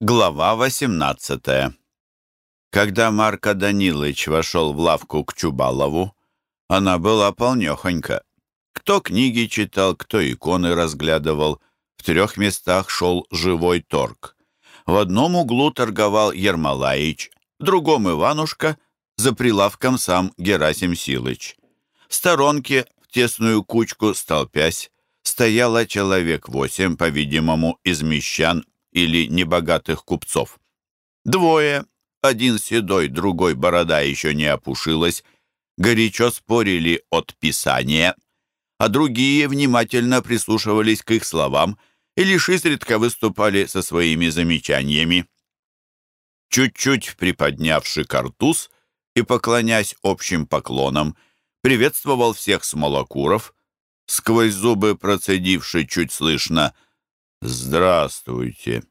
Глава 18 Когда Марко Данилович вошел в лавку к Чубалову, она была полнехонька. Кто книги читал, кто иконы разглядывал. В трех местах шел живой торг. В одном углу торговал Ермолаич, в другом Иванушка, за прилавком сам Герасим Силыч. В сторонке, в тесную кучку, столпясь, стояло человек восемь, по-видимому, из мещан или небогатых купцов. Двое, один седой, другой борода еще не опушилась, горячо спорили от писания, а другие внимательно прислушивались к их словам и лишь изредка выступали со своими замечаниями. Чуть-чуть приподнявший картуз и поклонясь общим поклонам, приветствовал всех смолокуров, сквозь зубы процедивший чуть слышно — «Здравствуйте!»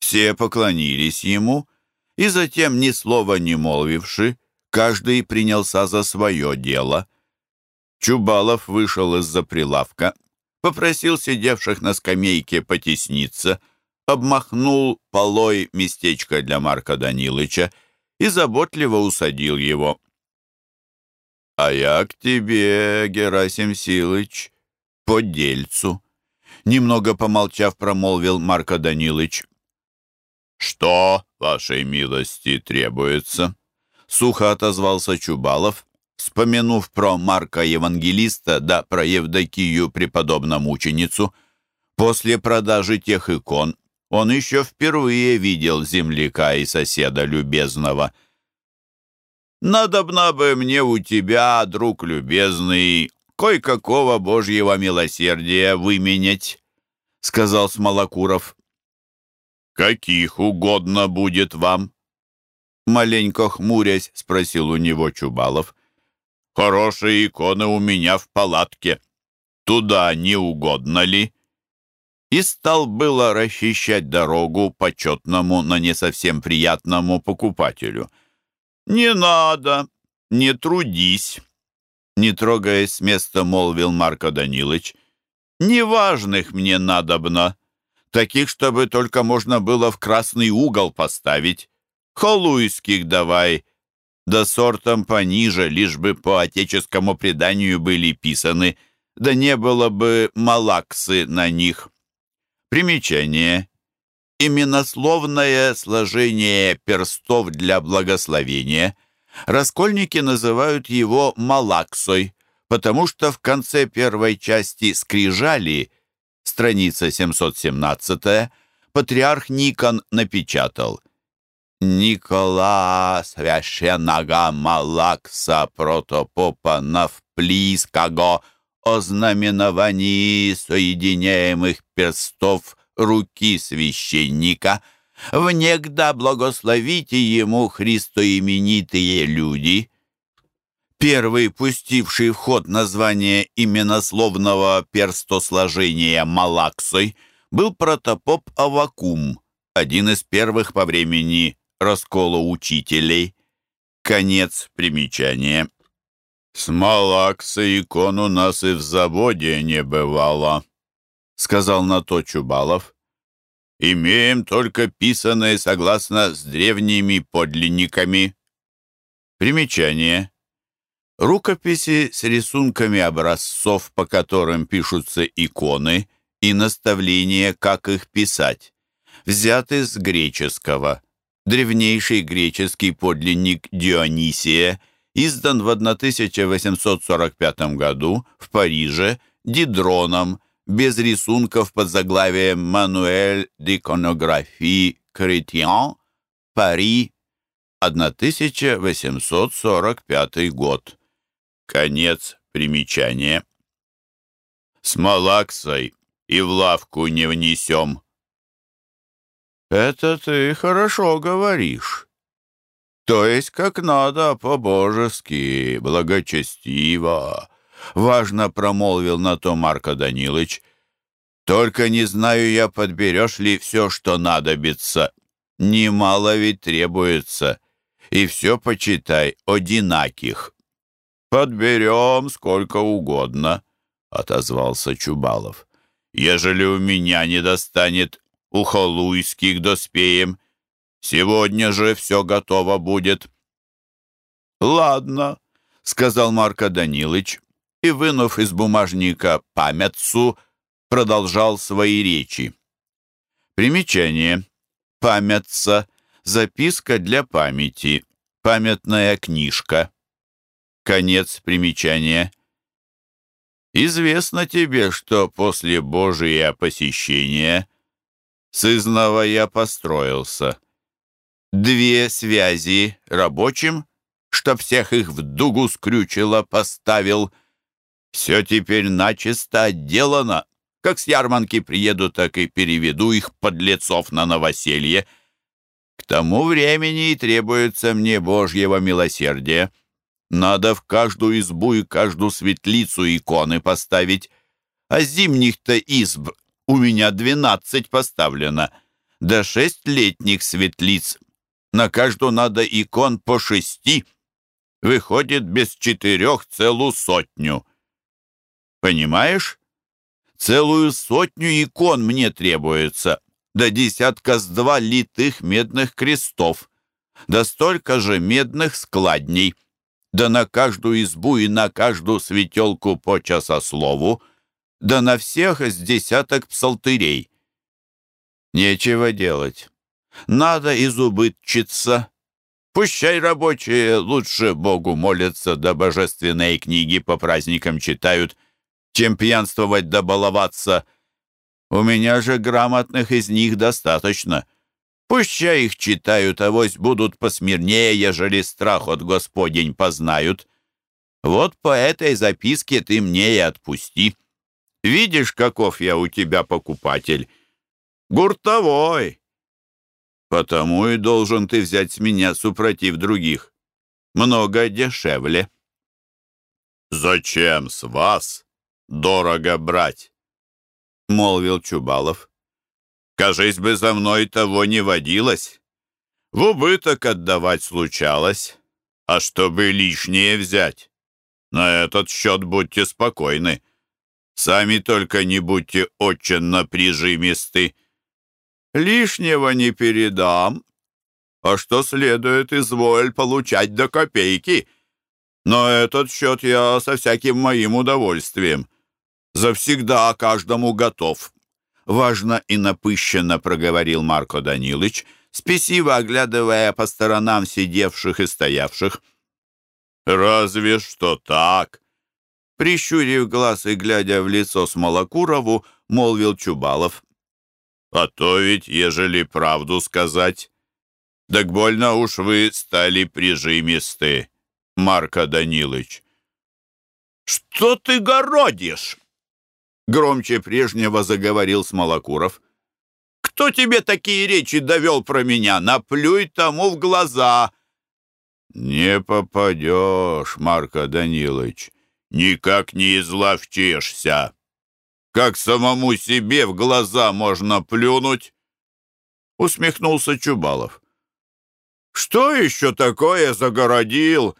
Все поклонились ему, и затем, ни слова не молвивши, каждый принялся за свое дело. Чубалов вышел из-за прилавка, попросил сидевших на скамейке потесниться, обмахнул полой местечко для Марка Данилыча и заботливо усадил его. «А я к тебе, Герасим Силыч, по дельцу», Немного помолчав, промолвил Марко Данилыч. «Что, вашей милости, требуется?» Сухо отозвался Чубалов, вспомянув про Марка Евангелиста да про Евдокию преподобномученицу. После продажи тех икон он еще впервые видел земляка и соседа любезного. «Надобно бы мне у тебя, друг любезный, кое-какого божьего милосердия выменять», — сказал Смолокуров. «Каких угодно будет вам?» Маленько хмурясь, спросил у него Чубалов. «Хорошие иконы у меня в палатке. Туда не угодно ли?» И стал было расчищать дорогу почетному, но не совсем приятному покупателю. «Не надо, не трудись», не трогаясь с места, молвил Марко Данилович. «Неважных мне надобно. Таких, чтобы только можно было в красный угол поставить. Холуйских давай. Да сортом пониже, лишь бы по отеческому преданию были писаны, да не было бы малаксы на них». Примечание. Именословное сложение перстов для благословения – Раскольники называют его Малаксой, потому что в конце первой части «Скрижали» страница 717 патриарх Никон напечатал «Никола священного Малакса протопопа Навплийского о знаменовании соединяемых перстов руки священника – внегда благословите ему христоименитые люди». Первый, пустивший в ход название именословного перстосложения Малаксой, был протопоп Авакум, один из первых по времени раскола учителей. Конец примечания. «С Малаксой икон у нас и в заводе не бывало», — сказал на то Чубалов. Имеем только писанное согласно с древними подлинниками. Примечание. Рукописи с рисунками образцов, по которым пишутся иконы, и наставления, как их писать, взяты с греческого. Древнейший греческий подлинник Дионисия издан в 1845 году в Париже Дидроном, без рисунков под заглавием «Мануэль d'Iconographie Chrétien, Пари, 1845 год». Конец примечания. С Малаксой и в лавку не внесем. Это ты хорошо говоришь. То есть как надо, по-божески, благочестиво, — важно промолвил на то Марко Данилович. «Только не знаю я, подберешь ли все, что надобится. Немало ведь требуется. И все, почитай, одинаких». «Подберем сколько угодно», — отозвался Чубалов. «Ежели у меня не достанет, у Холуйских доспеем. Сегодня же все готово будет». «Ладно», — сказал Марко Данилыч, и, вынув из бумажника памятцу, продолжал свои речи. Примечание. Памятца. Записка для памяти. Памятная книжка. Конец примечания. Известно тебе, что после Божия посещения сызнова я построился. Две связи рабочим, чтоб всех их в дугу скрючило, поставил. Все теперь начисто отделано. Как с ярманки приеду, так и переведу их подлецов на новоселье. К тому времени и требуется мне Божьего милосердия. Надо в каждую избу и каждую светлицу иконы поставить. А зимних-то изб у меня двенадцать поставлено, да шесть летних светлиц. На каждую надо икон по шести. Выходит без четырех целую сотню. Понимаешь? Целую сотню икон мне требуется, да десятка с два литых медных крестов, да столько же медных складней, да на каждую избу и на каждую светелку по часослову, да на всех с десяток псалтырей. Нечего делать. Надо изубытчиться. Пущай рабочие лучше Богу молятся, да божественные книги по праздникам читают — чем пьянствовать да баловаться. У меня же грамотных из них достаточно. Пущай их читают, авось будут посмирнее, ежели страх от Господень познают. Вот по этой записке ты мне и отпусти. Видишь, каков я у тебя покупатель? Гуртовой. Потому и должен ты взять с меня супротив других. Много дешевле. Зачем с вас? дорого брать», — молвил Чубалов. «Кажись бы, за мной того не водилось. В убыток отдавать случалось, а чтобы лишнее взять. На этот счет будьте спокойны. Сами только не будьте очень напряжимисты. Лишнего не передам, а что следует, изволь получать до копейки. Но этот счет я со всяким моим удовольствием завсегда каждому готов. Важно и напыщенно проговорил Марко Данилыч, спесиво оглядывая по сторонам сидевших и стоявших. «Разве что так!» Прищурив глаз и глядя в лицо Смолокурову, молвил Чубалов. «А то ведь, ежели правду сказать, так больно уж вы стали прижимисты, Марко Данилыч». «Что ты городишь?» Громче прежнего заговорил Смолокуров. «Кто тебе такие речи довел про меня? Наплюй тому в глаза!» «Не попадешь, Марко Данилович, никак не изловчишься. Как самому себе в глаза можно плюнуть?» Усмехнулся Чубалов. «Что еще такое загородил?»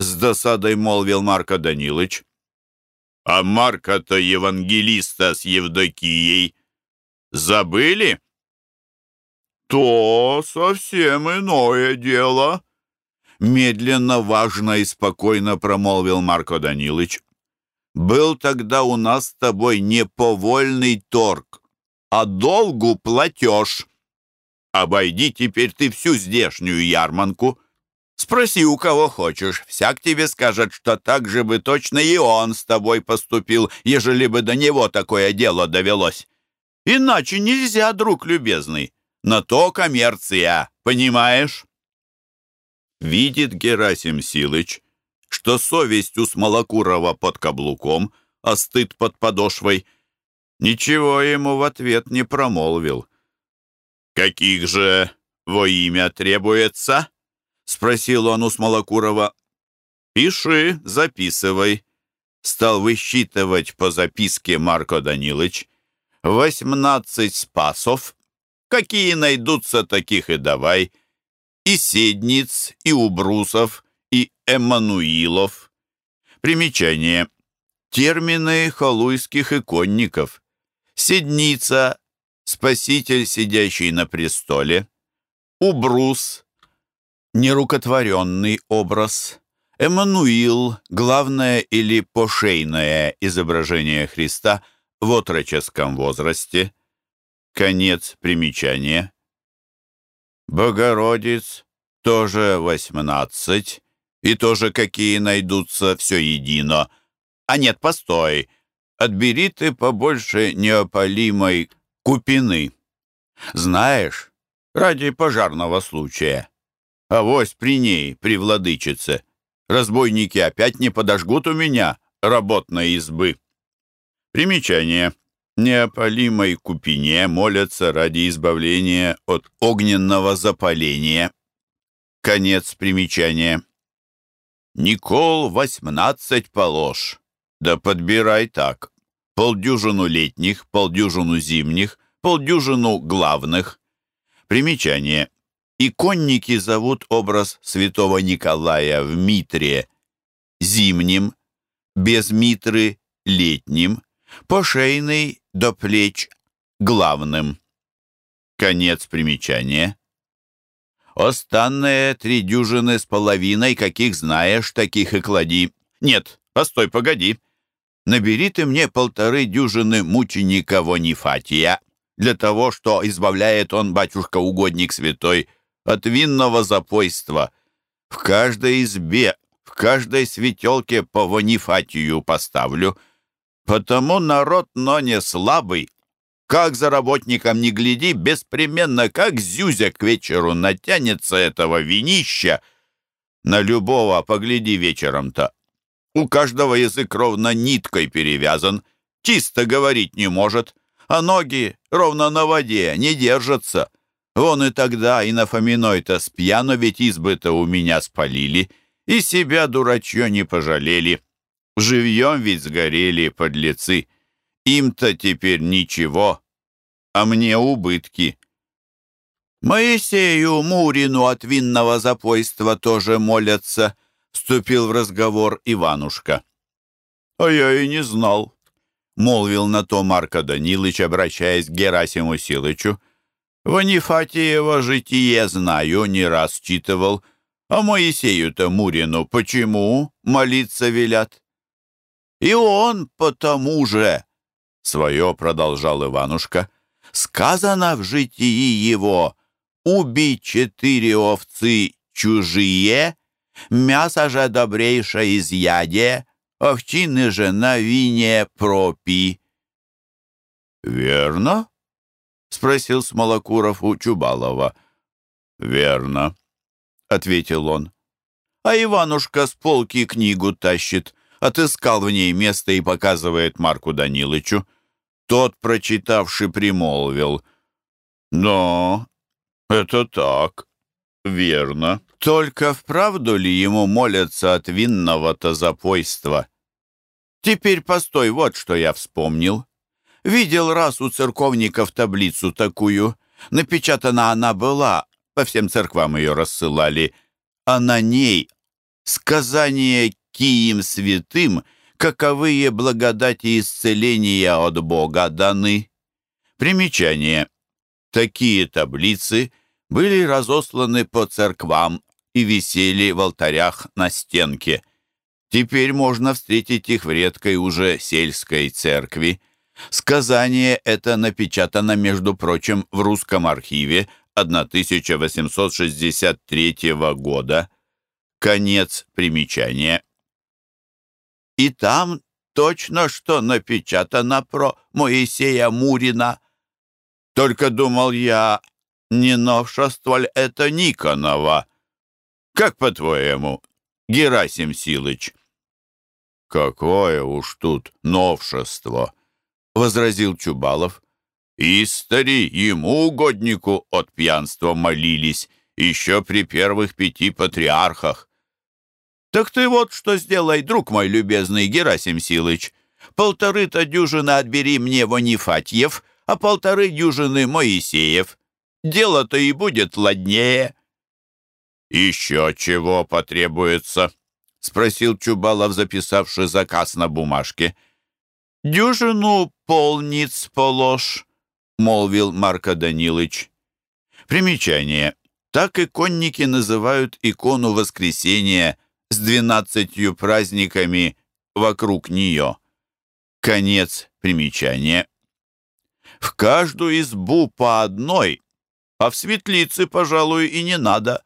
С досадой молвил Марко Данилович. А Марка-то евангелиста с Евдокией забыли? То совсем иное дело. Медленно, важно и спокойно промолвил Марко Данилович. Был тогда у нас с тобой не повольный торг, а долгу платеж. Обойди теперь ты всю здешнюю ярманку — Спроси у кого хочешь, всяк тебе скажет, что так же бы точно и он с тобой поступил, ежели бы до него такое дело довелось. Иначе нельзя, друг любезный. На то коммерция, понимаешь? Видит Герасим Силыч, что совесть у Смолокурова под каблуком, а стыд под подошвой. Ничего ему в ответ не промолвил. «Каких же во имя требуется?» — спросил он у Смолокурова. «Пиши, записывай», — стал высчитывать по записке Марко Данилович. «Восемнадцать спасов. Какие найдутся, таких и давай. И седниц, и убрусов, и эммануилов». Примечание. Термины халуйских иконников. Седница — Спаситель, сидящий на престоле, Убрус, нерукотворенный образ, Эммануил, главное или пошейное изображение Христа в отроческом возрасте, конец примечания, Богородец, тоже восемнадцать, и тоже какие найдутся все едино. А нет, постой, отбери ты побольше неопалимой купины. Знаешь, ради пожарного случая. Авось при ней, при владычице. Разбойники опять не подожгут у меня работной избы. Примечание. Неопалимой купине молятся ради избавления от огненного запаления. Конец примечания. Никол восемнадцать положь. Да подбирай так. Полдюжину летних, полдюжину зимних, полдюжину главных. Примечание. Иконники зовут образ святого Николая в Митре зимним, без Митры летним, пошейный до плеч главным. Конец примечания. Останные три дюжины с половиной, каких знаешь, таких и клади. Нет, постой, погоди. Набери ты мне полторы дюжины мученика Вонифатия, для того, что избавляет он, батюшка-угодник святой, от винного запойства. В каждой избе, в каждой светелке по Вонифатию поставлю. Потому народ, но не слабый. Как за работником не гляди, беспременно, как зюзя к вечеру натянется этого винища. На любого погляди вечером-то. У каждого язык ровно ниткой перевязан, чисто говорить не может, а ноги ровно на воде не держатся. Вон и тогда, и на Фоминой-то спьяну ведь избы-то у меня спалили, и себя, дурачье, не пожалели. Живьем ведь сгорели подлецы. Им-то теперь ничего, а мне убытки. Моисею Мурину от винного запойства тоже молятся, вступил в разговор Иванушка. А я и не знал, молвил на то Марко Данилыч, обращаясь к Герасиму Силычу. Ванифатиева житие знаю, не раз читывал. А Моисею-то Мурину почему молиться велят? И он потому же, свое продолжал Иванушка, сказано в житии его, убить четыре овцы чужие, мясо же добрейшее изъяде, овчины же на вине пропи. «Верно?» — спросил Смолокуров у Чубалова. «Верно», — ответил он. «А Иванушка с полки книгу тащит, отыскал в ней место и показывает Марку Данилычу. Тот, прочитавший, примолвил. «Но это так, верно. Только вправду ли ему молятся от винного-то запойства? Теперь постой, вот что я вспомнил». Видел раз у церковников таблицу такую. Напечатана она была, по всем церквам ее рассылали, а на ней сказание киим святым, каковые благодати исцеления от Бога даны. Примечание. Такие таблицы были разосланы по церквам и висели в алтарях на стенке. Теперь можно встретить их в редкой уже сельской церкви. Сказание это напечатано, между прочим, в русском архиве 1863 года. Конец примечания. И там точно что напечатано про Моисея Мурина. Только думал я, не новшество ли это Никонова? Как по-твоему, Герасим Силыч? Какое уж тут новшество! — возразил Чубалов. «Истори ему, угоднику, от пьянства молились, еще при первых пяти патриархах». «Так ты вот что сделай, друг мой любезный Герасим Силыч. Полторы-то дюжины отбери мне Ванифатьев, а полторы дюжины Моисеев. Дело-то и будет ладнее». «Еще чего потребуется?» — спросил Чубалов, записавший заказ на бумажке. «Дюжину полниц положь», — молвил Марко Данилыч. Примечание. Так и конники называют икону воскресения с двенадцатью праздниками вокруг нее. Конец примечания. В каждую избу по одной, а в светлице, пожалуй, и не надо.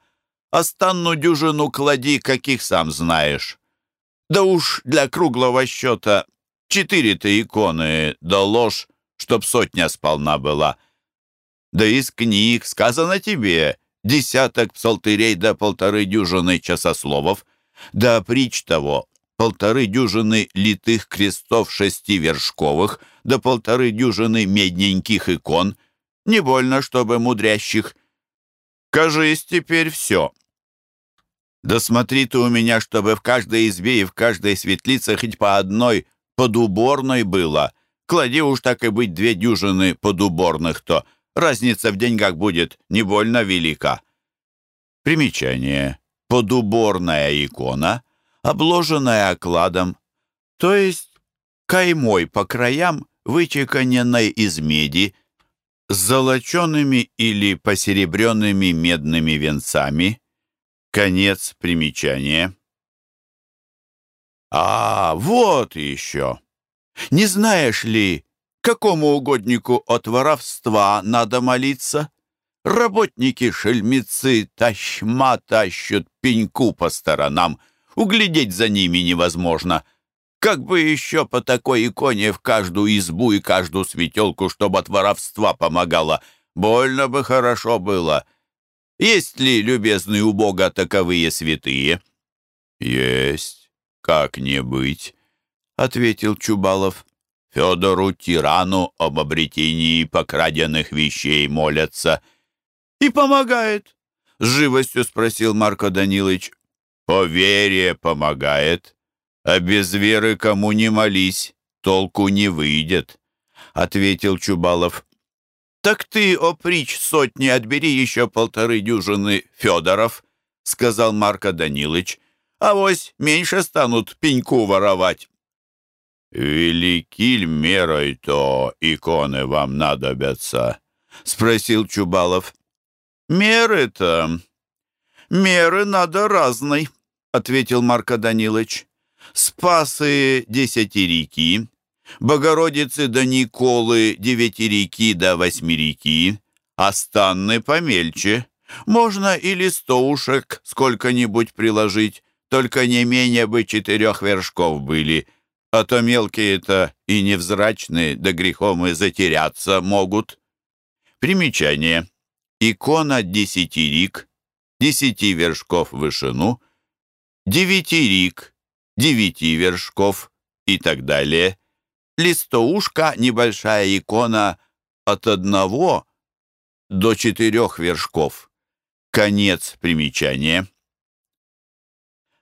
Останну дюжину клади, каких сам знаешь. Да уж для круглого счета четыре-то иконы, да ложь, чтоб сотня сполна была. Да из книг сказано тебе десяток псалтырей да полторы дюжины часословов, да притч того полторы дюжины литых крестов шестивершковых, да полторы дюжины медненьких икон, не больно, чтобы мудрящих. Кажись, теперь все. Да смотри ты у меня, чтобы в каждой избе и в каждой светлице хоть по одной подуборной было. Клади уж так и быть две дюжины подуборных-то. Разница в деньгах будет не больно велика. Примечание. Подуборная икона, обложенная окладом, то есть каймой по краям, вычеканенной из меди, с золочеными или посеребренными медными венцами. Конец примечания. А, вот еще. Не знаешь ли, какому угоднику от воровства надо молиться? Работники-шельмецы тащма тащут пеньку по сторонам. Углядеть за ними невозможно. Как бы еще по такой иконе в каждую избу и каждую светелку, чтобы от воровства помогало. Больно бы хорошо было. Есть ли, любезный у Бога, таковые святые? Есть, как не быть, — ответил Чубалов. Федору Тирану об обретении покраденных вещей молятся. И помогает, — с живостью спросил Марко Данилович. По вере помогает, а без веры кому не молись, толку не выйдет, — ответил Чубалов. «Так ты, о сотни, отбери еще полторы дюжины Федоров», — сказал Марко Данилыч. «Авось меньше станут пеньку воровать». «Велики мерой-то иконы вам надобятся?» — спросил Чубалов. «Меры-то? Меры надо разной», — ответил Марко Данилыч. «Спасы десятирики, Богородицы до Николы девятирики до восьмирики, а станны помельче. Можно и листоушек сколько-нибудь приложить, только не менее бы четырех вершков были, а то мелкие-то и невзрачные, да грехом и затеряться могут». Примечание. Икона десятирик, десяти вершков в вышину, девятирик, девяти вершков и так далее. Листоушка — небольшая икона от одного до четырех вершков. Конец примечания.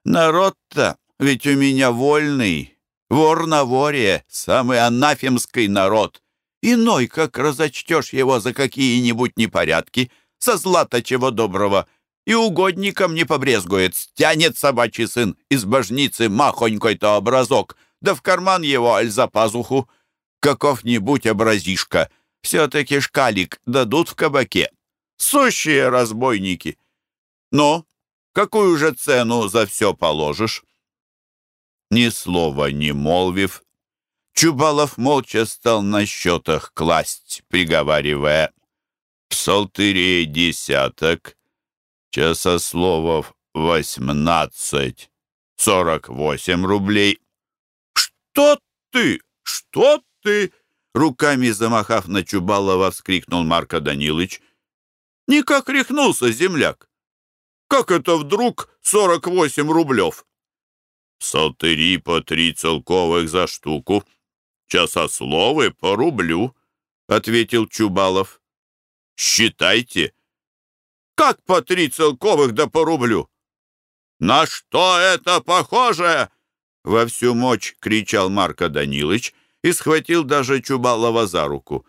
Народ-то ведь у меня вольный, вор на воре, самый анафемский народ. Иной, как разочтешь его за какие-нибудь непорядки, со злата чего доброго, и угодником не побрезгует, стянет собачий сын из божницы махонькой-то образок, да в карман его аль за пазуху. Каков-нибудь образишка, все-таки шкалик дадут в кабаке. Сущие разбойники. Но какую же цену за все положишь? Ни слова не молвив, Чубалов молча стал на счетах класть, приговаривая «Псалтырей десяток, часословов восемнадцать, сорок восемь рублей». «Что ты? Что ты?» Руками замахав на Чубалова, вскрикнул Марко Данилович. «Никак рехнулся земляк. Как это вдруг сорок восемь рублев?» «Псалтыри по три целковых за штуку», «Часословы по рублю», — ответил Чубалов. «Считайте». «Как по три целковых да по рублю?» «На что это похоже?» Во всю мощь кричал Марко Данилович и схватил даже Чубалова за руку.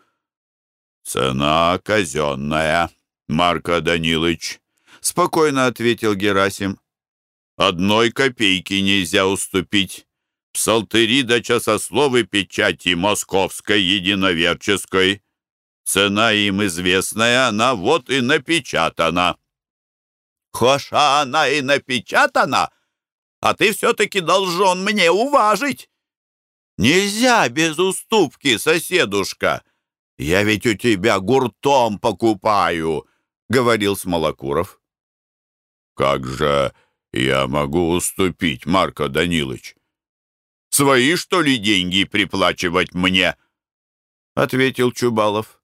«Цена казенная, Марко Данилович», — спокойно ответил Герасим. «Одной копейки нельзя уступить псалтыри до часословы печати московской единоверческой. Цена им известная, она вот и напечатана». «Хоша она и напечатана, а ты все-таки должен мне уважить. Нельзя без уступки, соседушка. Я ведь у тебя гуртом покупаю», — говорил Смолокуров. «Как же я могу уступить, Марко Данилович? Свои, что ли, деньги приплачивать мне?» — ответил Чубалов.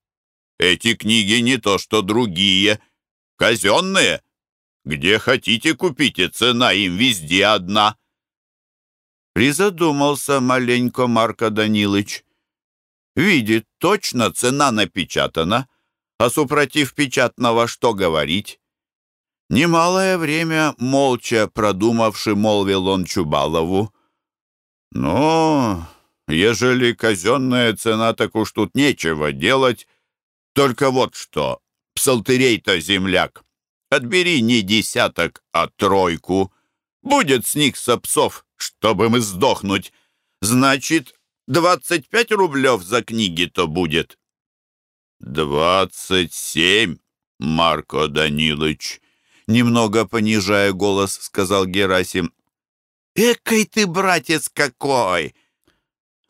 «Эти книги не то что другие, казенные. Где хотите купите, цена им везде одна». Призадумался маленько Марко Данилович. Видит, точно цена напечатана, а супротив печатного что говорить? Немалое время, молча продумавши, молвил он Чубалову. «Ну, ежели казенная цена, так уж тут нечего делать. Только вот что, псалтырей-то земляк, отбери не десяток, а тройку. Будет с них со псов, чтобы мы сдохнуть. Значит, двадцать пять рублев за книги-то будет». «Двадцать семь, Марко Данилович», немного понижая голос, сказал Герасим. «Экой ты, братец, какой!»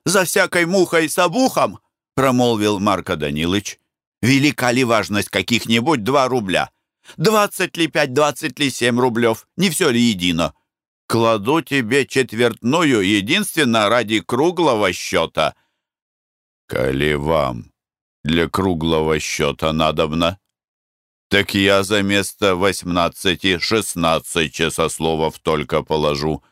«За всякой мухой с обухом!» — промолвил Марко Данилович. «Велика ли важность каких-нибудь два рубля? Двадцать ли пять, двадцать ли семь рублев? Не все ли едино? Кладу тебе четвертную единственно ради круглого счета». «Коли вам для круглого счета надобно, так я за место восемнадцати шестнадцать часословов только положу.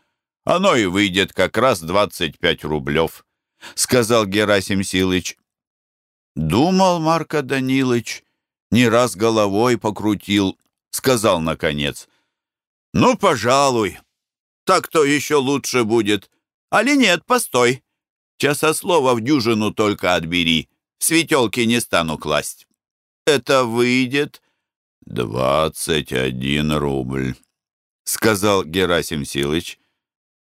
Оно и выйдет как раз двадцать пять рублев», — сказал Герасим Силыч. Думал Марко Данилыч, не раз головой покрутил, сказал наконец. «Ну, пожалуй, так-то еще лучше будет. Али нет, постой. Часослова в дюжину только отбери, светелки не стану класть. Это выйдет «Двадцать один рубль», — сказал Герасим Силыч.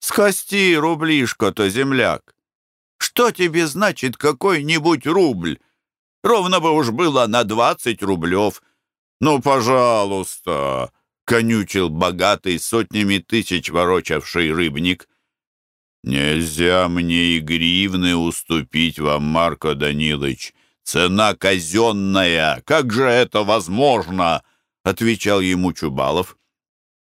«Скости рублишко-то, земляк! Что тебе значит какой-нибудь рубль? Ровно бы уж было на двадцать рублев. Ну, пожалуйста!» — конючил богатый сотнями тысяч ворочавший рыбник. «Нельзя мне и гривны уступить вам, Марко Данилович. Цена казенная. Как же это возможно?» отвечал ему Чубалов.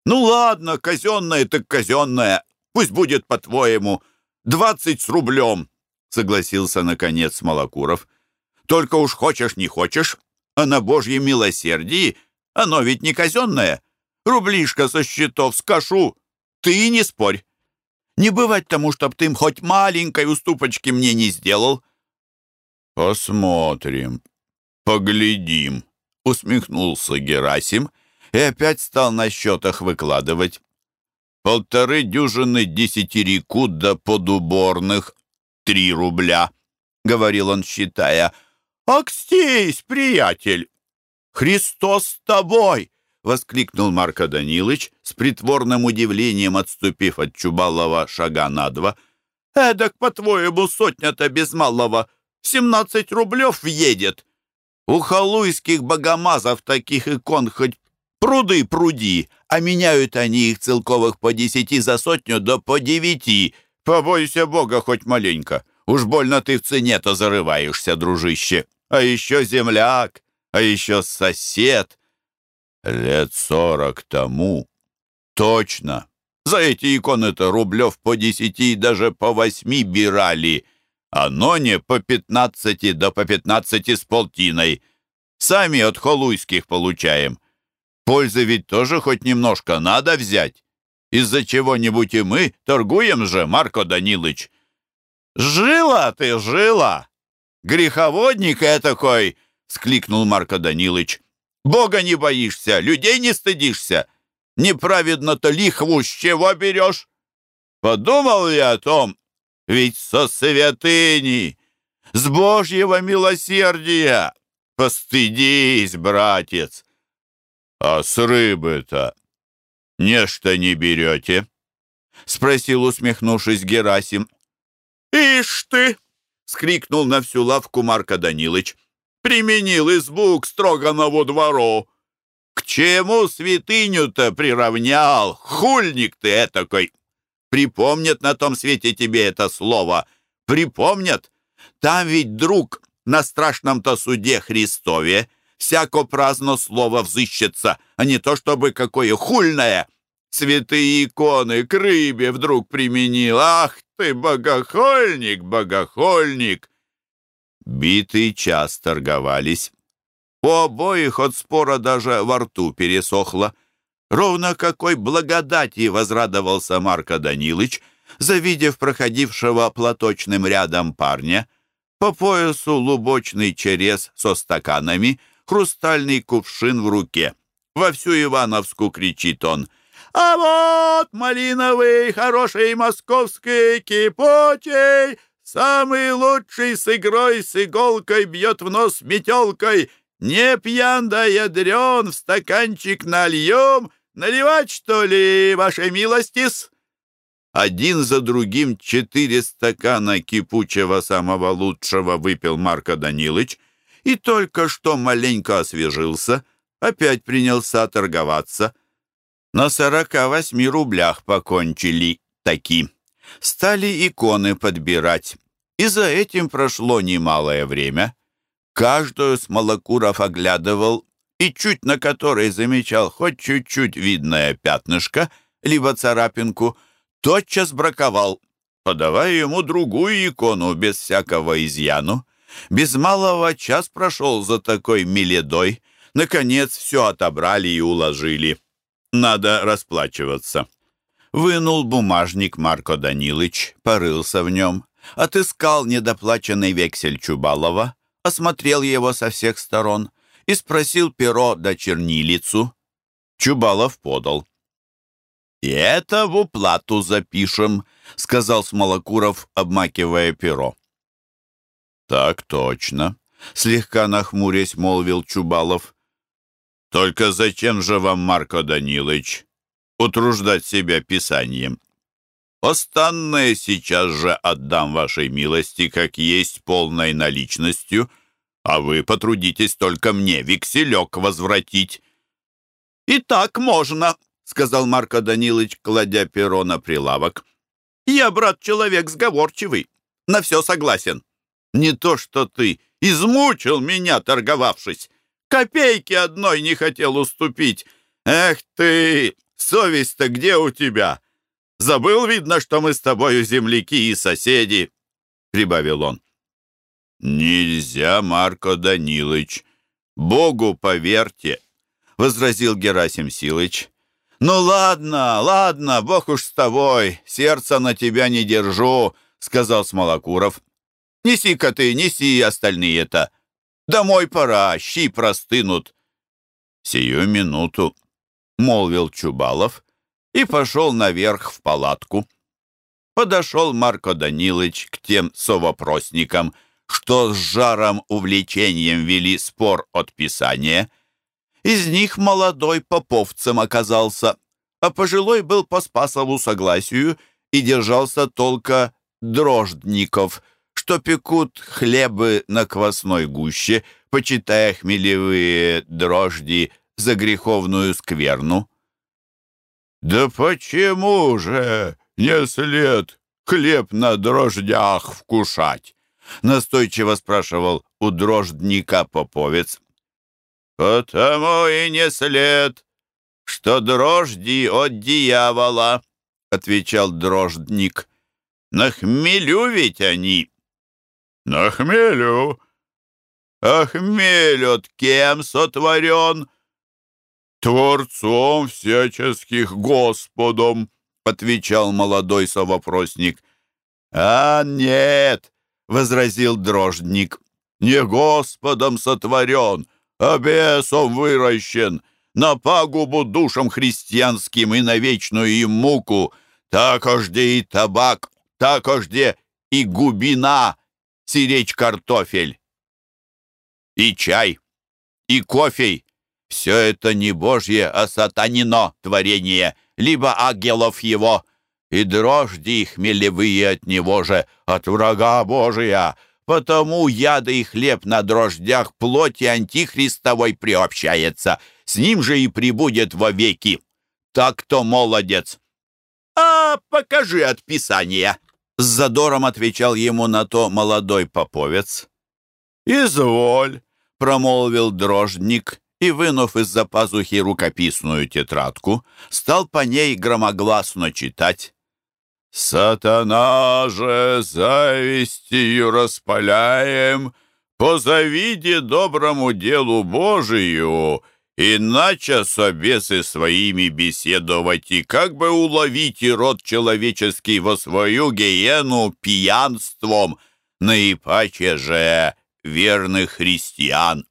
«Ну ладно, казенное так казенное. Пусть будет, по-твоему, двадцать с рублем», согласился, наконец, Малокуров. «Только уж хочешь, не хочешь, а на божьем милосердии оно ведь не казенное. Рублишко со счетов скашу, ты не спорь. Не бывать тому, чтоб ты им хоть маленькой уступочки мне не сделал». «Посмотрим, поглядим», усмехнулся Герасим и опять стал на счетах выкладывать. Полторы дюжины десятерику да подуборных три рубля, говорил он, считая. «Акстись, приятель! Христос с тобой!» — воскликнул Марко Данилович, с притворным удивлением отступив от Чубалова шага на два. «Эдак, по-твоему, сотня-то без малого семнадцать рублев въедет!» У халуйских богомазов таких икон хоть пруды пруди, а меняют они их целковых по десяти за сотню да по девяти. Побойся Бога хоть маленько. Уж больно ты в цене-то зарываешься, дружище. А еще земляк, а еще сосед. Лет сорок тому. Точно. За эти иконы-то рублев по десяти и даже по восьми бирали — а ноне по пятнадцати да по пятнадцати с полтиной. Сами от холуйских получаем. Пользы ведь тоже хоть немножко надо взять. Из-за чего-нибудь и мы торгуем же, Марко Данилыч. «Жила ты, жила! Греховодник этакой!» — скликнул Марко Данилыч. «Бога не боишься, людей не стыдишься. Неправедно-то лихву с чего берешь? Подумал я о том, ведь со святыни, с Божьего милосердия. Постыдись, братец. А с рыбы-то нечто не берете? Спросил, усмехнувшись Герасим. Ишь ты! — скрикнул на всю лавку Марко Данилыч. применил избу к Строганову двору. К чему святыню-то приравнял? Хульник ты этакой! Припомнят на том свете тебе это слово. Припомнят. Там ведь, друг, на страшном-то суде Христове всяко праздно слово взыщется, а не то чтобы какое хульное. Святые иконы к рыбе вдруг применил. Ах ты, богохольник, богохольник! Битый час торговались. У обоих от спора даже во рту пересохло. Ровно какой благодати возрадовался Марко Данилыч, завидев проходившего платочным рядом парня. По поясу лубочный через со стаканами, хрустальный кувшин в руке. Во всю Ивановску кричит он. «А вот малиновый, хороший московский кипотей, самый лучший с игрой с иголкой бьет в нос метелкой, не пьян да ядрен, в стаканчик нальем, наливать, что ли, вашей милостис?» Один за другим четыре стакана кипучего самого лучшего выпил Марко Данилыч и только что маленько освежился, опять принялся торговаться. На сорока восьми рублях покончили таки. Стали иконы подбирать, и за этим прошло немалое время. Каждую Смолокуров оглядывал и чуть на которой замечал хоть чуть-чуть видное пятнышко, либо царапинку, тотчас браковал, подавая ему другую икону без всякого изъяну. Без малого час прошел за такой миледой. Наконец все отобрали и уложили. Надо расплачиваться. Вынул бумажник Марко Данилыч, порылся в нем, отыскал недоплаченный вексель Чубалова, осмотрел его со всех сторон и спросил перо да чернилицу. Чубалов подал. «И это в уплату запишем», — сказал Смолокуров, обмакивая перо. «Так точно», — слегка нахмурясь молвил Чубалов. «Только зачем же вам, Марко Данилович, утруждать себя писанием? Останное сейчас же отдам вашей милости, как есть полной наличностью, а вы потрудитесь только мне векселек возвратить». «И так можно», — сказал Марко Данилович, кладя перо на прилавок. «Я, брат, человек сговорчивый, на все согласен. Не то что ты, измучил меня, торговавшись. Копейки одной не хотел уступить. Эх ты, совесть-то где у тебя? Забыл, видно, что мы с тобою земляки и соседи, — прибавил он. «Нельзя, Марко Данилыч. Богу поверьте», — возразил Герасим Силыч. «Ну ладно, ладно, Бог уж с тобой, сердца на тебя не держу», — сказал Смолокуров. «Неси-ка ты, неси остальные-то. Домой пора, щи простынут». «Сию минуту», — молвил Чубалов и пошел наверх в палатку. Подошел Марко Данилыч к тем совопросникам, что с жаром увлечением вели спор от писания. Из них молодой поповцем оказался, а пожилой был по Спасову согласию и держался только дрождников, что пекут хлебы на квасной гуще, почитая хмелевые дрожди за греховную скверну. «Да почему же не след хлеб на дрождях вкушать?» Настойчиво спрашивал у дрождника поповец. «Потому и не след, что дрожди от дьявола», — отвечал дрождник. «На хмелю ведь они». «На хмелю? А хмель от кем сотворен?» «Творцом всяческих Господом», — отвечал молодой совопросник. «А нет», — возразил дрождник, — «не Господом сотворен, а бесом выращен, на пагубу душам христианским и на вечную им муку, такожде и табак, такожде и губина, сиречь картофель, и чай, и кофей. Все это не Божье, а сатанино творение, либо ангелов его, и дрожди хмелевые от него же, от врага Божия, потому яды и хлеб на дрождях плоти антихристовой приобщается, с ним же и прибудет вовеки. Так-то молодец. А покажи от Писания, с задором отвечал ему на то молодой поповец. «Изволь», — промолвил дрождник, и, вынув из-за пазухи рукописную тетрадку, стал по ней громогласно читать. «Сатана же завистью распаляем, позавиди доброму делу Божию, иначе собесы своими беседовать и как бы уловить и род человеческий во свою гиену пьянством, наипаче же верных христиан.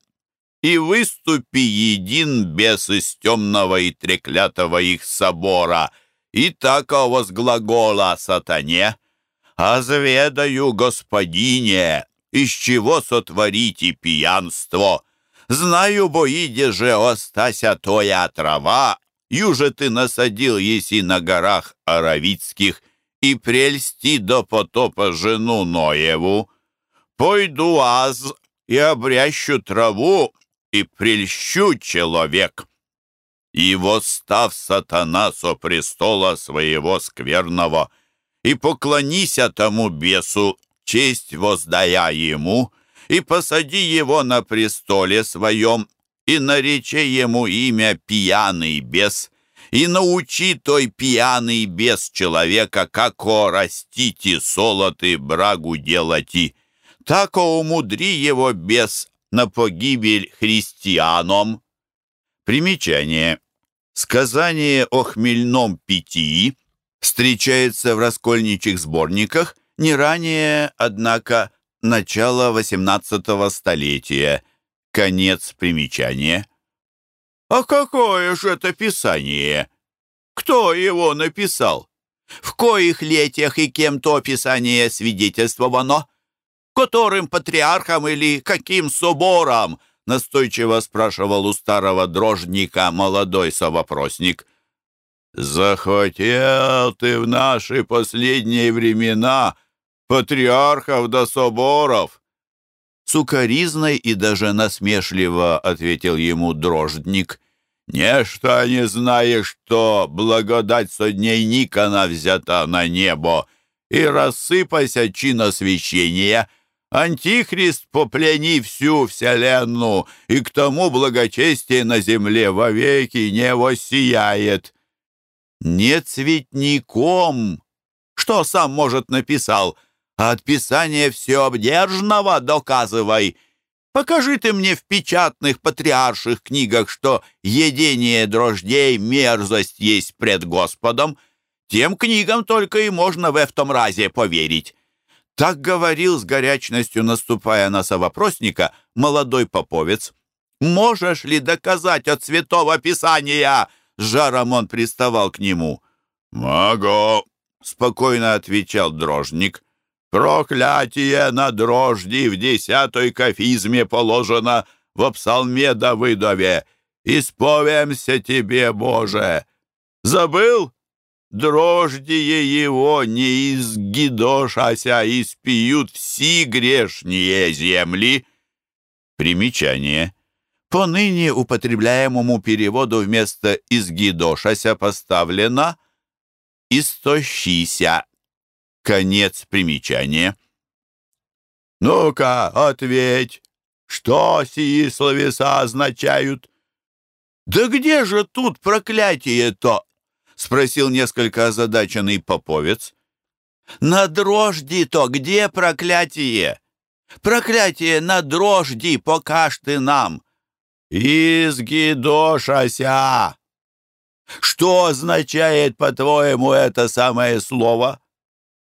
И выступи един бес из темного и треклятого их собора, и такого с глагола сатане, «Озведаю, господине, из чего сотворите пьянство? Знаю, боиде же остася тоя трава, юже ты насадил еси на горах Аравицких, и прельсти до потопа жену Ноеву. Пойду аз и обрящу траву, и прельщу человек. И восстав сатана со престола своего скверного, и поклонися тому бесу, честь воздая ему, и посади его на престоле своем, и нарече ему имя пьяный бес, и научи той пьяный бес человека, како растите солоты брагу делати, тако умудри его бес на погибель христианам. Примечание. Сказание о хмельном питии встречается в раскольничьих сборниках не ранее, однако, начала XVIII столетия. Конец примечания. А какое же это писание? Кто его написал? В коих летях и кем то писание свидетельствовано? Которым патриархом или каким собором? Настойчиво спрашивал у старого дрожника молодой совопросник. «Захотел ты в наши последние времена патриархов до соборов!» Сукаризной и даже насмешливо ответил ему дрождник. «Нечто не знаешь, что благодать со дней Никона взята на небо, и рассыпайся чин освящения, Антихрист поплени всю вселенную, и к тому благочестие на земле вовеки не воссияет. Не цветником, что сам, может, написал, а от писания всеобдержного доказывай. Покажи ты мне в печатных патриарших книгах, что едение дрождей мерзость есть пред Господом. Тем книгам только и можно в этом разе поверить. Так говорил с горячностью, наступая на совопросника, молодой поповец. «Можешь ли доказать от Святого Писания?» С жаром он приставал к нему. «Могу», — спокойно отвечал дрожник. «Проклятие на дрожди в десятой кафизме положено в псалме Давыдове. Исповемся тебе, Боже!» «Забыл?» Дрождие его не изгидошася, испьют все грешные земли. Примечание. По ныне употребляемому переводу вместо «изгидошася» поставлено «истощися». Конец примечания. «Ну-ка, ответь, что сии словеса означают?» «Да где же тут проклятие-то?» — спросил несколько озадаченный поповец. «На дрожди-то где проклятие? Проклятие на дрожди покаж ты нам!» «Изгидошася!» «Что означает, по-твоему, это самое слово?»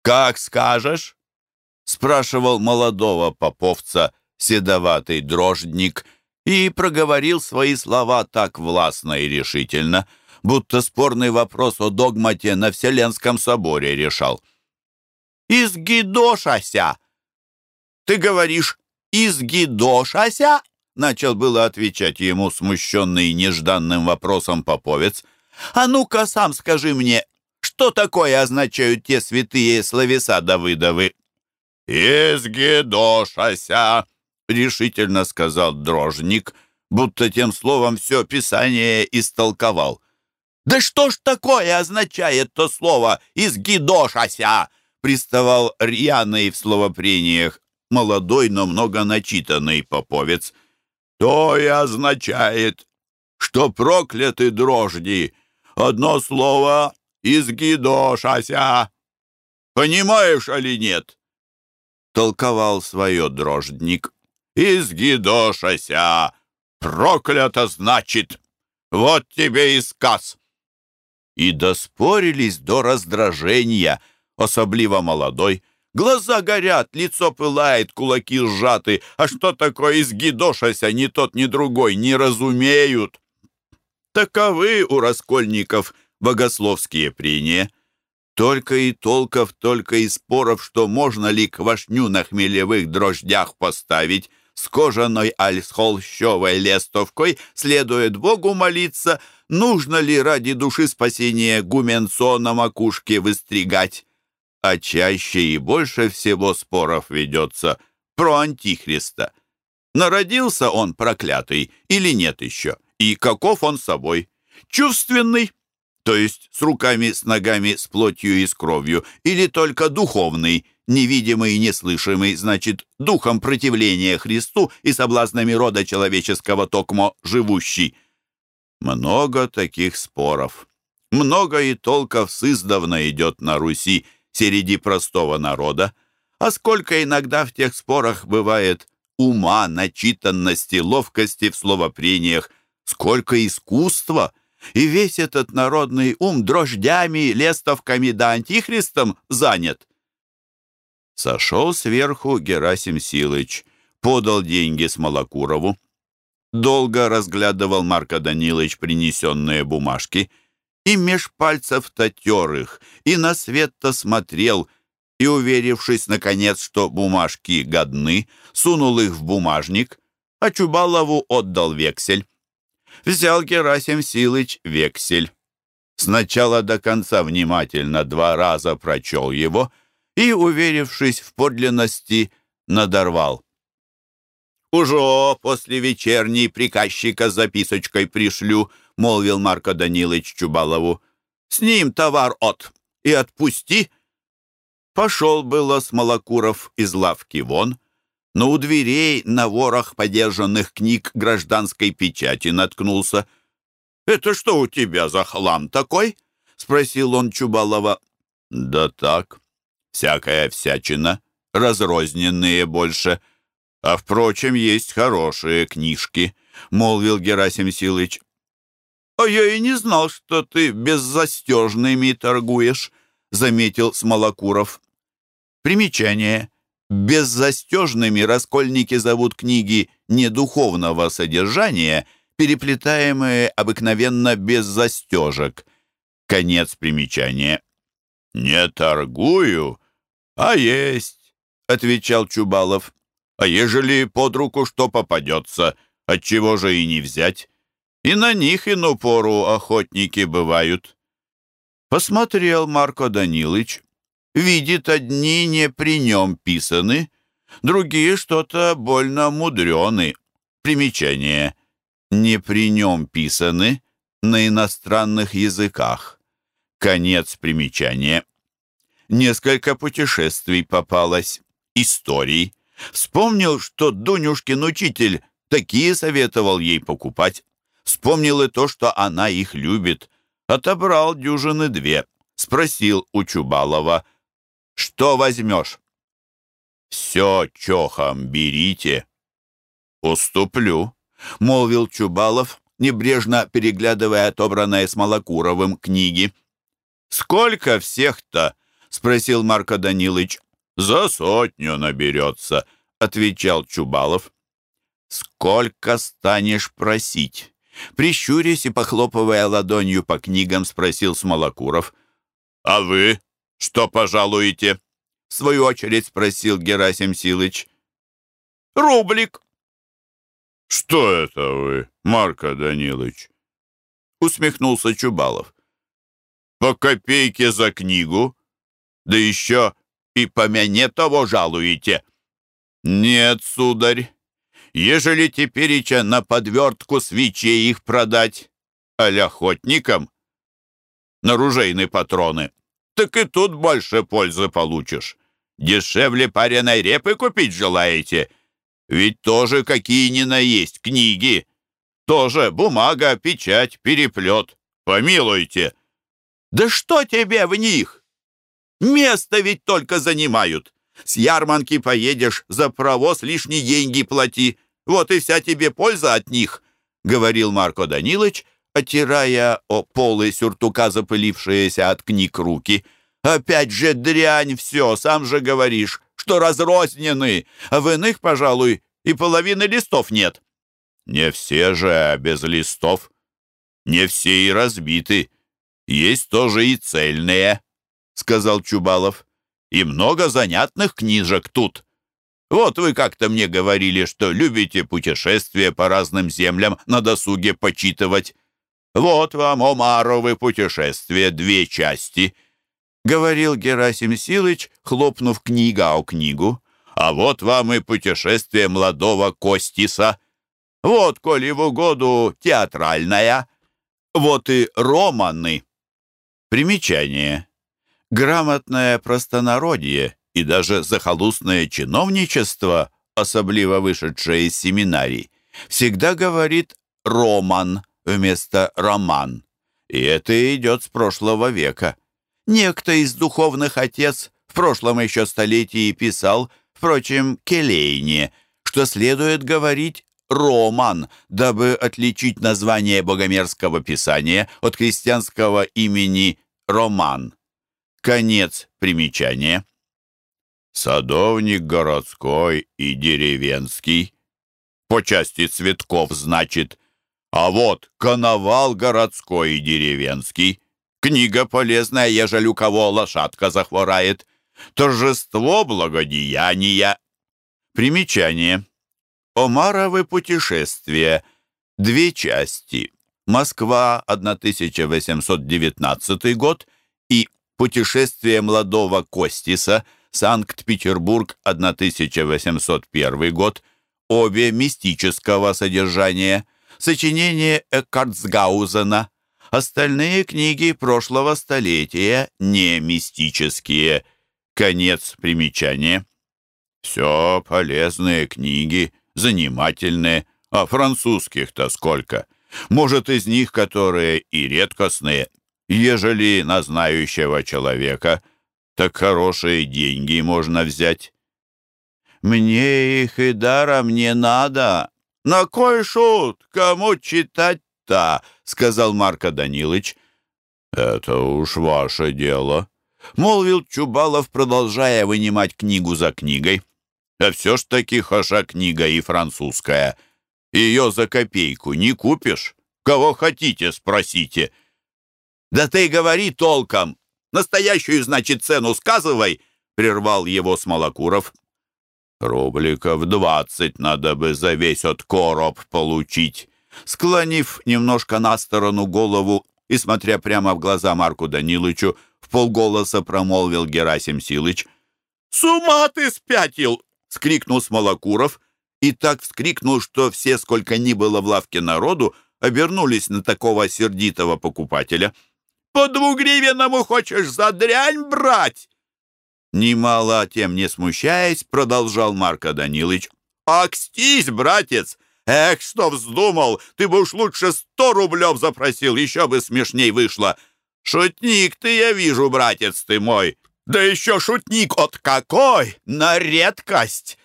«Как скажешь?» — спрашивал молодого поповца седоватый дрождник и проговорил свои слова так властно и решительно — будто спорный вопрос о догмате на Вселенском соборе решал. «Изгидошася!» «Ты говоришь, изгидошася?» Начал было отвечать ему смущенный нежданным вопросом поповец. «А ну-ка сам скажи мне, что такое означают те святые словеса Давыдовы?» «Изгидошася!» — решительно сказал дрожник, будто тем словом все Писание истолковал. «Да что ж такое означает то слово «изгидошася»?» — приставал рьяный в словопрениях молодой, но много начитанный поповец. «То и означает, что прокляты дрожди. Одно слово «изгидошася». Понимаешь или нет?» Толковал свое дрождник. «Изгидошася! Проклято значит! Вот тебе и сказ!» И доспорились до раздражения, особливо молодой. Глаза горят, лицо пылает, кулаки сжаты. А что такое изгидошася, ни тот, ни другой не разумеют. Таковы у раскольников богословские прения. Только и толков, только и споров, что можно ли квашню на хмелевых дрождях поставить, с кожаной аль с холщовой лестовкой следует Богу молиться, нужно ли ради души спасения гуменцо на макушке выстригать. А чаще и больше всего споров ведется про Антихриста. Народился он проклятый или нет еще? И каков он собой? Чувственный? То есть с руками, с ногами, с плотью и с кровью? Или только духовный, невидимый и неслышимый, значит, духом противления Христу и соблазнами рода человеческого токмо живущий? Много таких споров. Много и толков с издавна идет на Руси среди простого народа. А сколько иногда в тех спорах бывает ума, начитанности, ловкости в словопрениях, сколько искусства! И весь этот народный ум дрождями, лестовками да антихристом занят. Сошел сверху Герасим Силыч, подал деньги Смолокурову. Долго разглядывал Марко Данилович принесенные бумажки и меж пальцев-то тер их, и на свет-то смотрел, и, уверившись, наконец, что бумажки годны, сунул их в бумажник, а Чубалову отдал вексель взял Герасим Силыч вексель. Сначала до конца внимательно два раза прочел его и, уверившись в подлинности, надорвал. «Уже после вечерней приказчика с записочкой пришлю», — молвил Марко Данилович Чубалову. «С ним товар от и отпусти». Пошел было Смолокуров из лавки вон, но у дверей на ворох подержанных книг гражданской печати наткнулся. «Это что у тебя за хлам такой?» — спросил он Чубалова. «Да так, всякая всячина, разрозненные больше. А, впрочем, есть хорошие книжки», — молвил Герасим Силыч. «А я и не знал, что ты беззастежными торгуешь», — заметил Смолокуров. Примечание. Беззастежными раскольники зовут книги недуховного содержания, переплетаемые обыкновенно без застежек. Конец примечания. «Не торгую, а есть», — отвечал Чубалов. «А ежели под руку что попадется, отчего же и не взять? И на них ину пору охотники бывают». Посмотрел Марко Данилыч Видит, одни не при нем писаны, другие что-то больно мудрены. Примечание. Не при нем писаны на иностранных языках. Конец примечания. Несколько путешествий попалось, историй. Вспомнил, что Дунюшкин учитель такие советовал ей покупать. Вспомнил и то, что она их любит. Отобрал дюжины две. Спросил у Чубалова, что возьмешь?» «Все чохом берите». «Уступлю», — молвил Чубалов, небрежно переглядывая отобранные Смолокуровым книги. «Сколько всех-то?» — спросил Марко Данилович. «За сотню наберется», — отвечал Чубалов. «Сколько станешь просить?» Прищурясь и похлопывая ладонью по книгам, спросил Смолокуров. «А вы «Что пожалуете?» — в свою очередь спросил Герасим Силыч. «Рублик». «Что это вы, Марко Данилович?» — усмехнулся Чубалов. «По копейке за книгу, да еще и по мяне того жалуете». «Нет, сударь, ежели тепереча на подвертку свечей их продать, аль охотникам, на ружейные патроны, так и тут больше пользы получишь. Дешевле пареной репы купить желаете? Ведь тоже какие ни на есть книги. Тоже бумага, печать, переплет. Помилуйте. Да что тебе в них? Место ведь только занимают. С ярманки поедешь, за провоз лишние деньги плати. Вот и вся тебе польза от них, — говорил Марко Данилович, отирая о полы сюртука запылившиеся от книг руки. «Опять же дрянь все, сам же говоришь, что разрознены, а в иных, пожалуй, и половины листов нет». «Не все же без листов. Не все и разбиты. Есть тоже и цельные», — сказал Чубалов. «И много занятных книжек тут». Вот вы как-то мне говорили, что любите путешествия по разным землям на досуге почитывать. Вот вам Омаровы путешествия, две части», — говорил Герасим Силыч, хлопнув книга о книгу. «А вот вам и путешествие молодого Костиса. Вот, коли в угоду, театральная. Вот и романы». Примечание. Грамотное простонародье и даже захолустное чиновничество, особливо вышедшее из семинарий, всегда говорит «роман», вместо «роман». И это идет с прошлого века. Некто из духовных отец в прошлом еще столетии писал, впрочем, Келейне, что следует говорить «роман», дабы отличить название богомерзкого писания от христианского имени «роман». Конец примечания. Садовник городской и деревенский. По части цветков, значит, а вот коновал городской и деревенский. Книга полезная, ежели у кого лошадка захворает. Торжество благодеяния. Примечание. Омаровы путешествия. Две части. Москва, 1819 год Путешествие молодого Костиса, Санкт-Петербург, 1801 год. Обе мистического содержания сочинение Эккартсгаузена. Остальные книги прошлого столетия не мистические. Конец примечания. Все полезные книги, занимательные, а французских-то сколько? Может, из них, которые и редкостные, ежели на знающего человека, так хорошие деньги можно взять. Мне их и даром не надо, «На кой шут? Кому читать-то?» — сказал Марко Данилович. «Это уж ваше дело», — молвил Чубалов, продолжая вынимать книгу за книгой. «А все ж таки хороша книга и французская. Ее за копейку не купишь. Кого хотите, спросите». «Да ты говори толком! Настоящую, значит, цену сказывай!» — прервал его Смолокуров. Рубликов двадцать надо бы за весь от короб получить. Склонив немножко на сторону голову и смотря прямо в глаза Марку Данилычу, в полголоса промолвил Герасим Силыч. «С ума ты спятил!» — скрикнул Смолокуров. И так вскрикнул, что все, сколько ни было в лавке народу, обернулись на такого сердитого покупателя. «По двугривенному хочешь за дрянь брать?» Немало тем не смущаясь, продолжал Марко Данилович. «Акстись, братец! Эх, что вздумал! Ты бы уж лучше сто рублев запросил, еще бы смешней вышло! Шутник ты, я вижу, братец ты мой! Да еще шутник от какой! На редкость!»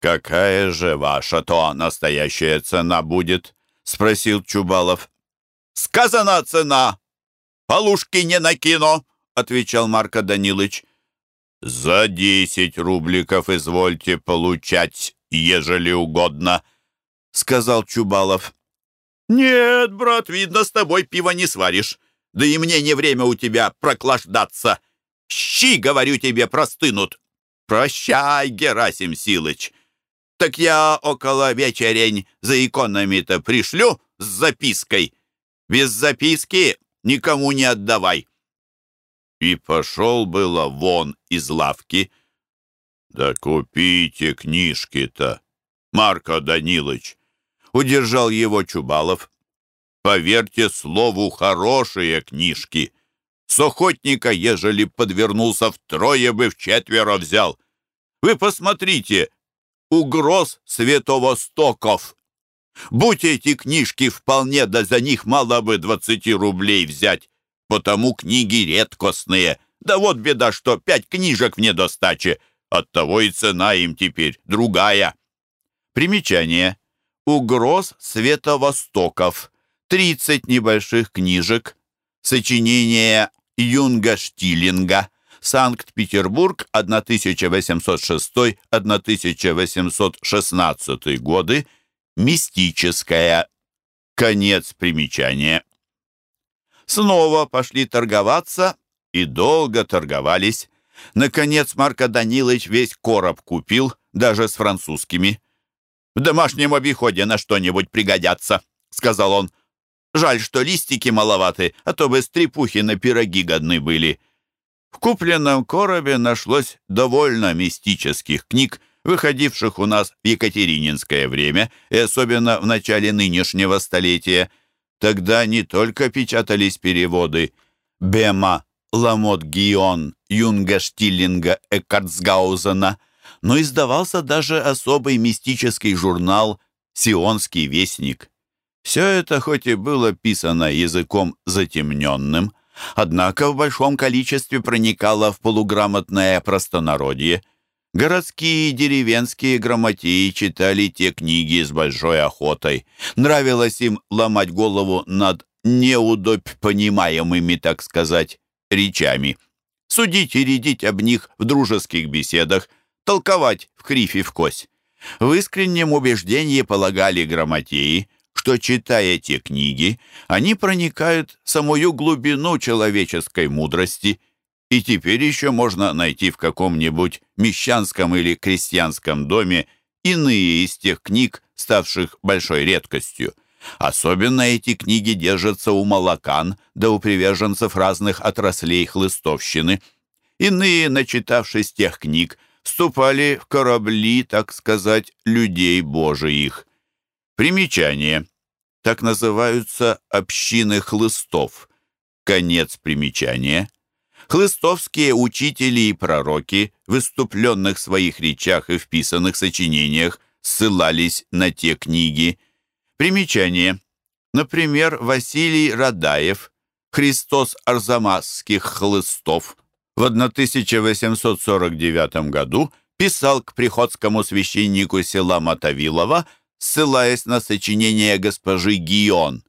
«Какая же ваша-то настоящая цена будет?» — спросил Чубалов. «Сказана цена! Полушки не накину!» — отвечал Марко Данилович. «За десять рубликов извольте получать, ежели угодно», — сказал Чубалов. «Нет, брат, видно, с тобой пиво не сваришь. Да и мне не время у тебя проклаждаться. Щи, говорю тебе, простынут. Прощай, Герасим Силыч. Так я около вечерень за иконами-то пришлю с запиской. Без записки никому не отдавай». и пошел было вон из лавки. «Да купите книжки-то, Марко Данилович!» — удержал его Чубалов. «Поверьте слову, хорошие книжки. С охотника, ежели подвернулся втрое бы в четверо взял. Вы посмотрите, угроз Световостоков. Будь эти книжки вполне, да за них мало бы двадцати рублей взять, потому книги редкостные. Да вот беда, что пять книжек в недостаче, оттого и цена им теперь другая. Примечание. Угроз Световостоков. Тридцать небольших книжек. Сочинение Юнга Штилинга. Санкт-Петербург, 1806-1816 годы, мистическая. Конец примечания. Снова пошли торговаться и долго торговались. Наконец Марко Данилович весь короб купил, даже с французскими. «В домашнем обиходе на что-нибудь пригодятся», — сказал он. «Жаль, что листики маловаты, а то бы стрепухи на пироги годны были». В купленном коробе нашлось довольно мистических книг, выходивших у нас в Екатерининское время и особенно в начале нынешнего столетия. Тогда не только печатались переводы Бема, Ламот Гион, Юнга Штиллинга, Эккартсгаузена, но издавался даже особый мистический журнал «Сионский вестник». Все это хоть и было писано языком затемненным, однако в большом количестве проникало в полуграмотное простонародье. Городские и деревенские грамотеи читали те книги с большой охотой. Нравилось им ломать голову над неудобь понимаемыми, так сказать, речами. Судить и рядить об них в дружеских беседах, толковать в крифе в кось. В искреннем убеждении полагали грамотеи, что, читая те книги, они проникают в самую глубину человеческой мудрости, и теперь еще можно найти в каком-нибудь мещанском или крестьянском доме иные из тех книг, ставших большой редкостью. Особенно эти книги держатся у молокан, да у приверженцев разных отраслей хлыстовщины. Иные, начитавшись тех книг, вступали в корабли, так сказать, людей божиих. Примечание. Так называются общины хлыстов. Конец примечания. Хлыстовские учители и пророки в выступленных своих речах и вписанных сочинениях ссылались на те книги. Примечание. Например, Василий Радаев, Христос Арзамасских хлыстов, в 1849 году писал к приходскому священнику села Мотовилова ссылаясь на сочинение госпожи Гион.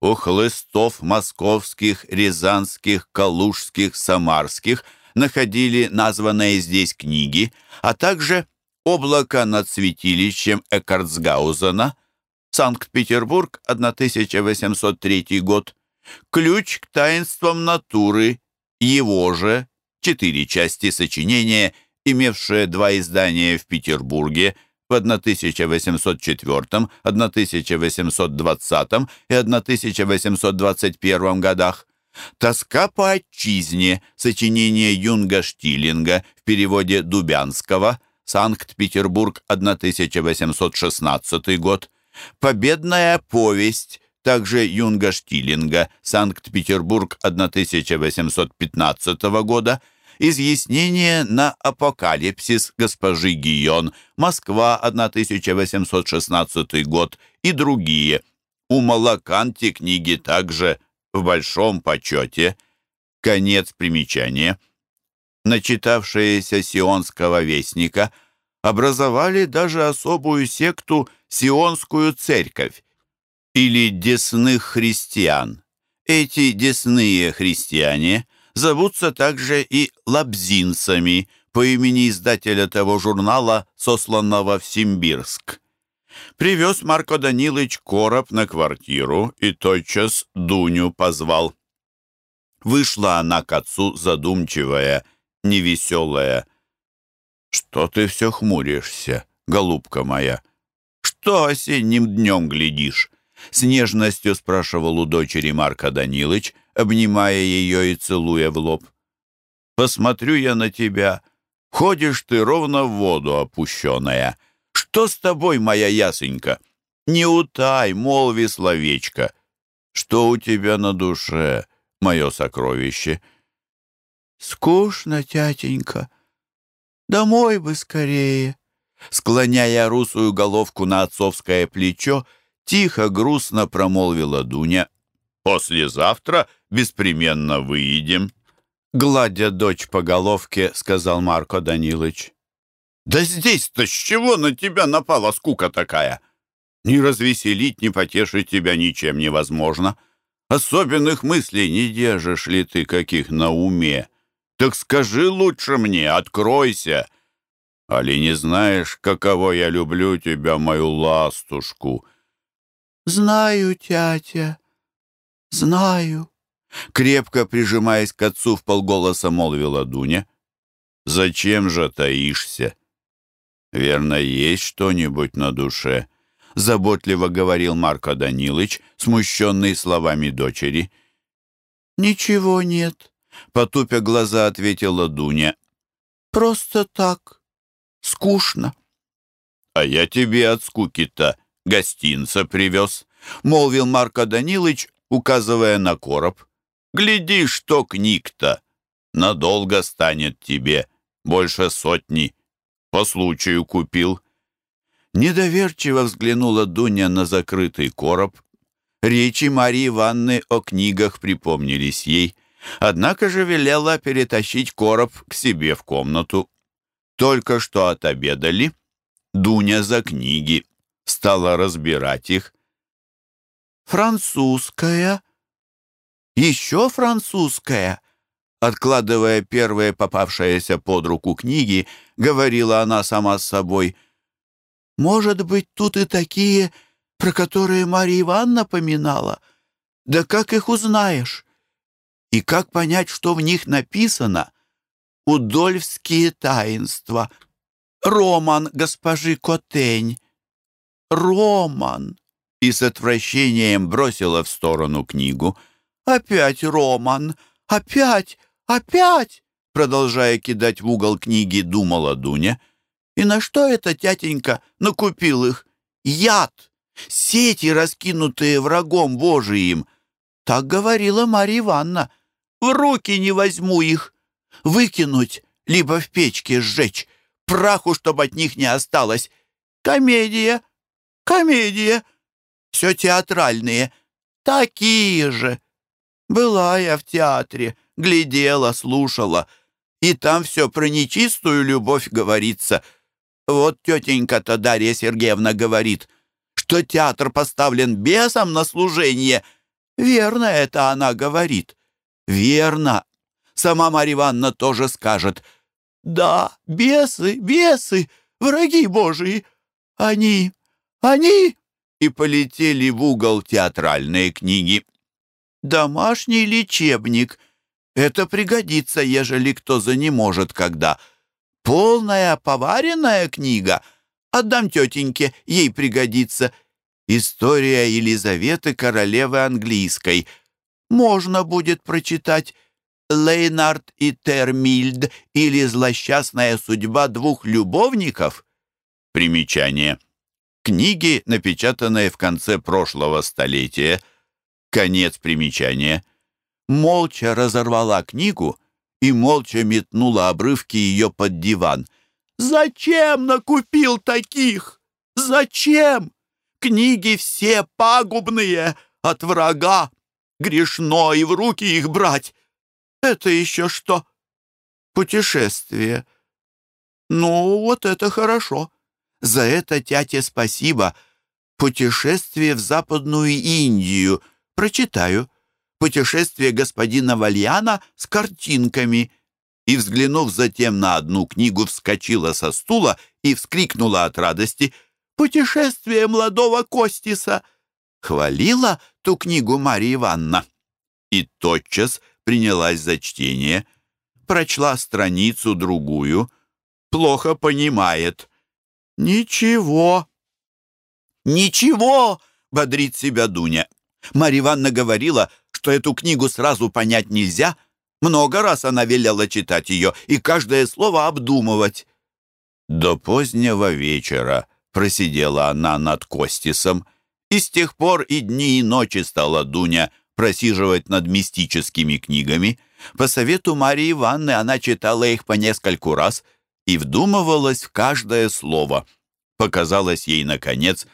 У хлыстов московских, рязанских, калужских, самарских находили названные здесь книги, а также «Облако над святилищем Эккартсгаузена», Санкт-Петербург, 1803 год, «Ключ к таинствам натуры», его же, четыре части сочинения, имевшие два издания в Петербурге – в 1804, 1820 и 1821 годах. «Тоска по отчизне» сочинение Юнга Штилинга в переводе Дубянского, Санкт-Петербург, 1816 год. «Победная повесть» также Юнга Штилинга, Санкт-Петербург, 1815 года – Изъяснение на апокалипсис госпожи Гион, Москва, 1816 год и другие. У Малаканти книги также в большом почете. Конец примечания. Начитавшиеся Сионского вестника образовали даже особую секту Сионскую церковь или десных христиан. Эти десные христиане – зовутся также и лабзинцами по имени издателя того журнала, сосланного в Симбирск. Привез Марко Данилович короб на квартиру и тотчас Дуню позвал. Вышла она к отцу задумчивая, невеселая. «Что ты все хмуришься, голубка моя? Что осенним днем глядишь?» С нежностью спрашивал у дочери Марка Данилыч, обнимая ее и целуя в лоб. Посмотрю я на тебя, ходишь ты ровно в воду опущенная. Что с тобой, моя ясенька? Не утай, молви словечко. Что у тебя на душе, мое сокровище?» «Скучно, тятенька. Домой бы скорее». Склоняя русую головку на отцовское плечо, тихо, грустно промолвила Дуня. «Послезавтра беспременно выедем». Гладя дочь по головке, сказал Марко Данилович. «Да здесь-то с чего на тебя напала скука такая? Не развеселить, не потешить тебя ничем невозможно. Особенных мыслей не держишь ли ты каких на уме? Так скажи лучше мне, откройся. Али не знаешь, каково я люблю тебя, мою ластушку?» «Знаю, тятя, знаю», — крепко прижимаясь к отцу в полголоса молвила Дуня. «Зачем же таишься? Верно, есть что-нибудь на душе?» — заботливо говорил Марко Данилыч, смущенный словами дочери. «Ничего нет», — потупя глаза ответила Дуня. «Просто так. Скучно». «А я тебе от скуки-то гостинца привез», — молвил Марко Данилыч, указывая на короб. «Гляди, что книг-то! Надолго станет тебе, больше сотни. По случаю купил». Недоверчиво взглянула Дуня на закрытый короб. Речи Марии Ивановны о книгах припомнились ей, однако же велела перетащить короб к себе в комнату. Только что отобедали, Дуня за книги, стала разбирать их. «Французская? Еще французская?» Откладывая первые попавшиеся под руку книги, говорила она сама с собой — может быть, тут и такие, про которые Марья Ивановна поминала? Да как их узнаешь? И как понять, что в них написано? Удольфские таинства. Роман госпожи Котень. Роман. И с отвращением бросила в сторону книгу. Опять Роман. Опять, опять. Продолжая кидать в угол книги, думала Дуня. И на что это тятенька накупил их? Яд! Сети, раскинутые врагом Божиим. Так говорила Марья Ивановна. В руки не возьму их. Выкинуть, либо в печке сжечь. Праху, чтобы от них не осталось. Комедия, комедия. Все театральные. Такие же. Была я в театре, глядела, слушала. И там все про нечистую любовь говорится — вот тетенька-то Дарья Сергеевна говорит, что театр поставлен бесом на служение. Верно это она говорит. Верно. Сама Марья Ивановна тоже скажет. Да, бесы, бесы, враги Божии. Они, они... И полетели в угол театральные книги. Домашний лечебник. Это пригодится, ежели кто занеможет когда. Полная поваренная книга. Отдам тетеньке, ей пригодится. История Елизаветы, королевы английской. Можно будет прочитать Лейнард и Термильд или «Злосчастная судьба двух любовников». Примечание. Книги, напечатанные в конце прошлого столетия. Конец примечания. Молча разорвала книгу и молча метнула обрывки ее под диван. «Зачем накупил таких? Зачем? Книги все пагубные, от врага. Грешно и в руки их брать. Это еще что? Путешествие. Ну, вот это хорошо. За это тяте спасибо. Путешествие в Западную Индию. Прочитаю путешествие господина Вальяна с картинками и, взглянув затем на одну книгу, вскочила со стула и вскрикнула от радости «Путешествие молодого Костиса!» Хвалила ту книгу Марья Ивановна и тотчас принялась за чтение. Прочла страницу другую, плохо понимает. «Ничего!» «Ничего!» — бодрит себя Дуня. Марья Ивановна говорила, что эту книгу сразу понять нельзя, Много раз она велела читать ее и каждое слово обдумывать. До позднего вечера просидела она над Костисом, и с тех пор и дни, и ночи стала Дуня просиживать над мистическими книгами. По совету Марии Ивановны она читала их по нескольку раз и вдумывалась в каждое слово. Показалось ей, наконец,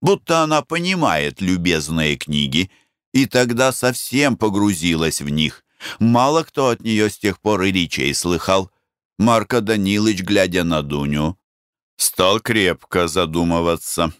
будто она понимает любезные книги, и тогда совсем погрузилась в них. Мало кто от нее с тех пор и речей слыхал. Марко Данилыч, глядя на Дуню, стал крепко задумываться.